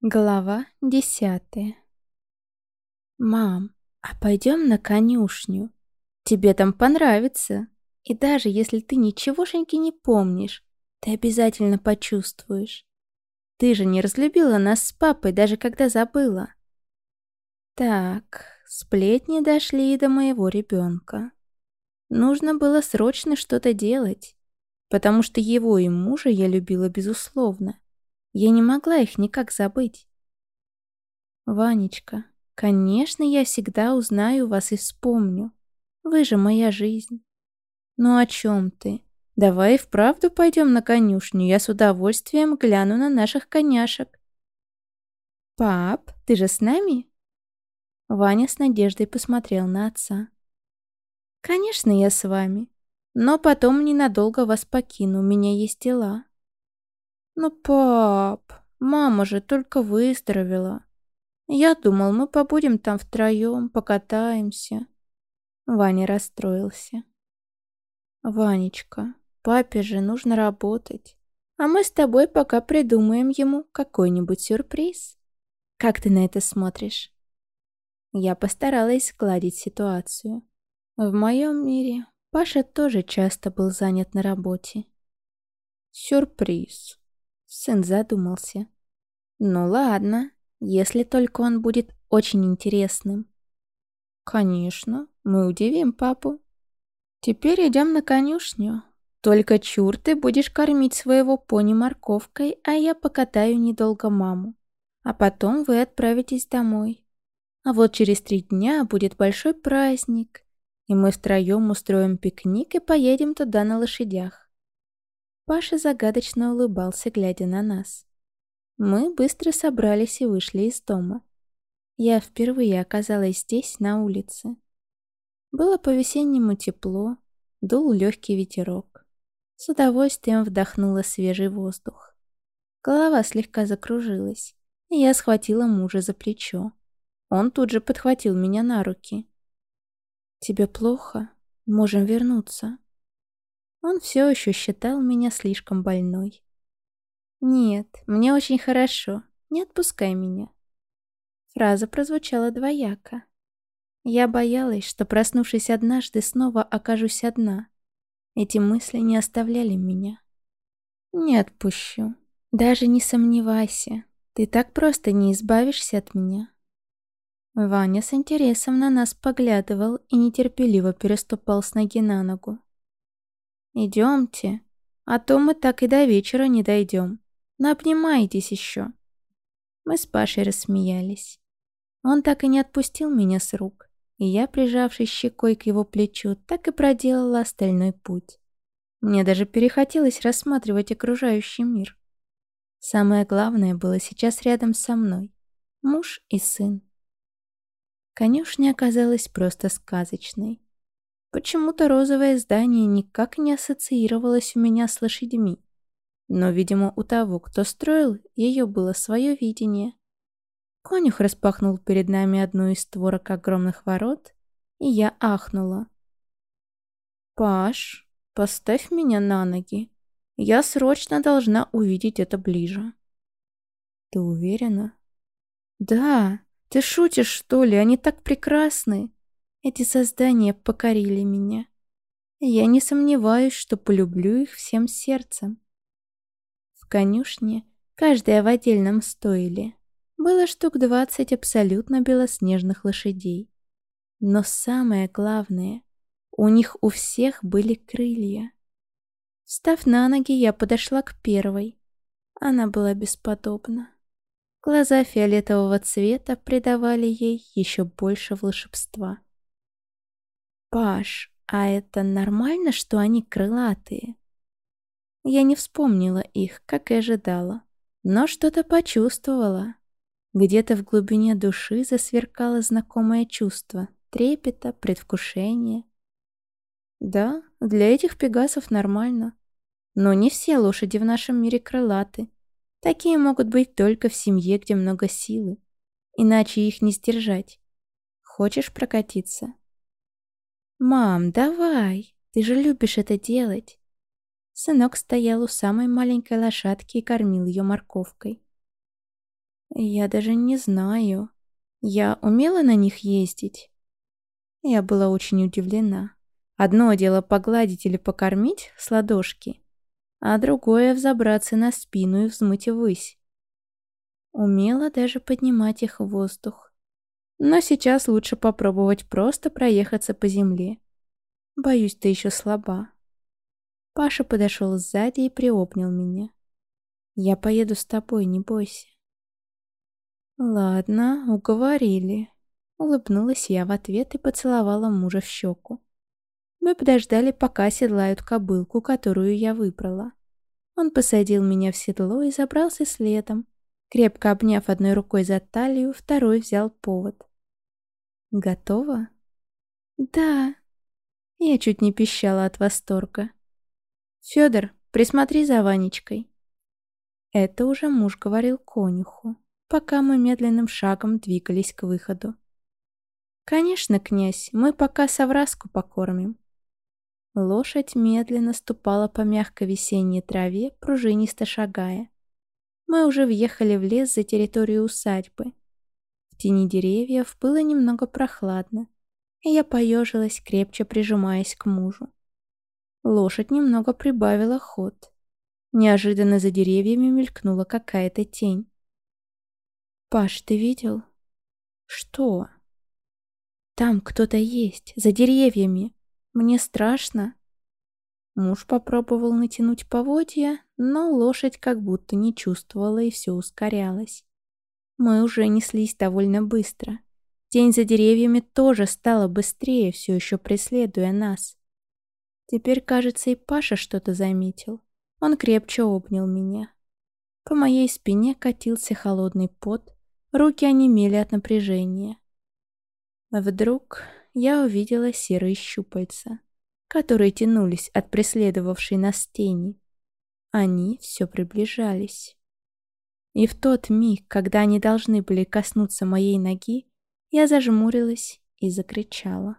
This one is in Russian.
Глава десятая «Мам, а пойдем на конюшню? Тебе там понравится. И даже если ты ничегошеньки не помнишь, ты обязательно почувствуешь. Ты же не разлюбила нас с папой, даже когда забыла». Так, сплетни дошли и до моего ребенка. Нужно было срочно что-то делать, потому что его и мужа я любила безусловно. Я не могла их никак забыть. Ванечка, конечно, я всегда узнаю вас и вспомню. Вы же моя жизнь. Ну о чем ты? Давай и вправду пойдем на конюшню. Я с удовольствием гляну на наших коняшек. Пап, ты же с нами? Ваня с надеждой посмотрел на отца. Конечно, я с вами. Но потом ненадолго вас покину, у меня есть дела. «Ну, пап, мама же только выздоровела. Я думал, мы побудем там втроем, покатаемся». Ваня расстроился. «Ванечка, папе же нужно работать, а мы с тобой пока придумаем ему какой-нибудь сюрприз. Как ты на это смотришь?» Я постаралась сгладить ситуацию. В моем мире Паша тоже часто был занят на работе. «Сюрприз», Сын задумался. «Ну ладно, если только он будет очень интересным». «Конечно, мы удивим папу. Теперь идем на конюшню. Только чур ты будешь кормить своего пони морковкой, а я покатаю недолго маму. А потом вы отправитесь домой. А вот через три дня будет большой праздник, и мы втроем устроим пикник и поедем туда на лошадях. Паша загадочно улыбался, глядя на нас. Мы быстро собрались и вышли из дома. Я впервые оказалась здесь, на улице. Было по-весеннему тепло, дул легкий ветерок. С удовольствием вдохнула свежий воздух. Голова слегка закружилась, и я схватила мужа за плечо. Он тут же подхватил меня на руки. «Тебе плохо? Можем вернуться». Он все еще считал меня слишком больной. «Нет, мне очень хорошо. Не отпускай меня». Фраза прозвучала двояко. Я боялась, что, проснувшись однажды, снова окажусь одна. Эти мысли не оставляли меня. «Не отпущу. Даже не сомневайся. Ты так просто не избавишься от меня». Ваня с интересом на нас поглядывал и нетерпеливо переступал с ноги на ногу. «Идемте, а то мы так и до вечера не дойдем. Наобнимайтесь еще». Мы с Пашей рассмеялись. Он так и не отпустил меня с рук, и я, прижавшись щекой к его плечу, так и проделала остальной путь. Мне даже перехотелось рассматривать окружающий мир. Самое главное было сейчас рядом со мной. Муж и сын. Конюшня оказалась просто сказочной. Почему-то розовое здание никак не ассоциировалось у меня с лошадьми. Но, видимо, у того, кто строил, ее было свое видение. Конюх распахнул перед нами одну из створок огромных ворот, и я ахнула. «Паш, поставь меня на ноги. Я срочно должна увидеть это ближе». «Ты уверена?» «Да. Ты шутишь, что ли? Они так прекрасны!» Эти создания покорили меня. Я не сомневаюсь, что полюблю их всем сердцем. В конюшне, каждая в отдельном стойле, было штук двадцать абсолютно белоснежных лошадей. Но самое главное, у них у всех были крылья. Встав на ноги, я подошла к первой. Она была бесподобна. Глаза фиолетового цвета придавали ей еще больше волшебства. «Паш, а это нормально, что они крылатые?» Я не вспомнила их, как и ожидала, но что-то почувствовала. Где-то в глубине души засверкало знакомое чувство трепета, предвкушения. Да, для этих пегасов нормально. Но не все лошади в нашем мире крылаты. Такие могут быть только в семье, где много силы. Иначе их не сдержать. Хочешь прокатиться? «Мам, давай! Ты же любишь это делать!» Сынок стоял у самой маленькой лошадки и кормил ее морковкой. Я даже не знаю. Я умела на них ездить? Я была очень удивлена. Одно дело погладить или покормить с ладошки, а другое взобраться на спину и взмыть ввысь. Умела даже поднимать их в воздух. Но сейчас лучше попробовать просто проехаться по земле. Боюсь, ты еще слаба. Паша подошел сзади и приобнял меня. Я поеду с тобой, не бойся. Ладно, уговорили. Улыбнулась я в ответ и поцеловала мужа в щеку. Мы подождали, пока седлают кобылку, которую я выбрала. Он посадил меня в седло и забрался следом. Крепко обняв одной рукой за талию, второй взял повод. «Готова?» «Да». Я чуть не пищала от восторга. «Фёдор, присмотри за Ванечкой». Это уже муж говорил конюху, пока мы медленным шагом двигались к выходу. «Конечно, князь, мы пока совраску покормим». Лошадь медленно ступала по мягкой весенней траве, пружинисто шагая. Мы уже въехали в лес за территорию усадьбы. В тени деревьев было немного прохладно, и я поежилась, крепче прижимаясь к мужу. Лошадь немного прибавила ход. Неожиданно за деревьями мелькнула какая-то тень. «Паш, ты видел?» «Что?» Там кто-то есть, за деревьями. Мне страшно. Муж попробовал натянуть поводья, но лошадь как будто не чувствовала и все ускорялось. Мы уже неслись довольно быстро. Тень за деревьями тоже стала быстрее, все еще преследуя нас. Теперь, кажется, и Паша что-то заметил. Он крепче обнял меня. По моей спине катился холодный пот, руки онемели от напряжения. Вдруг я увидела серые щупальца, которые тянулись от преследовавшей нас тени. Они все приближались. И в тот миг, когда они должны были коснуться моей ноги, я зажмурилась и закричала.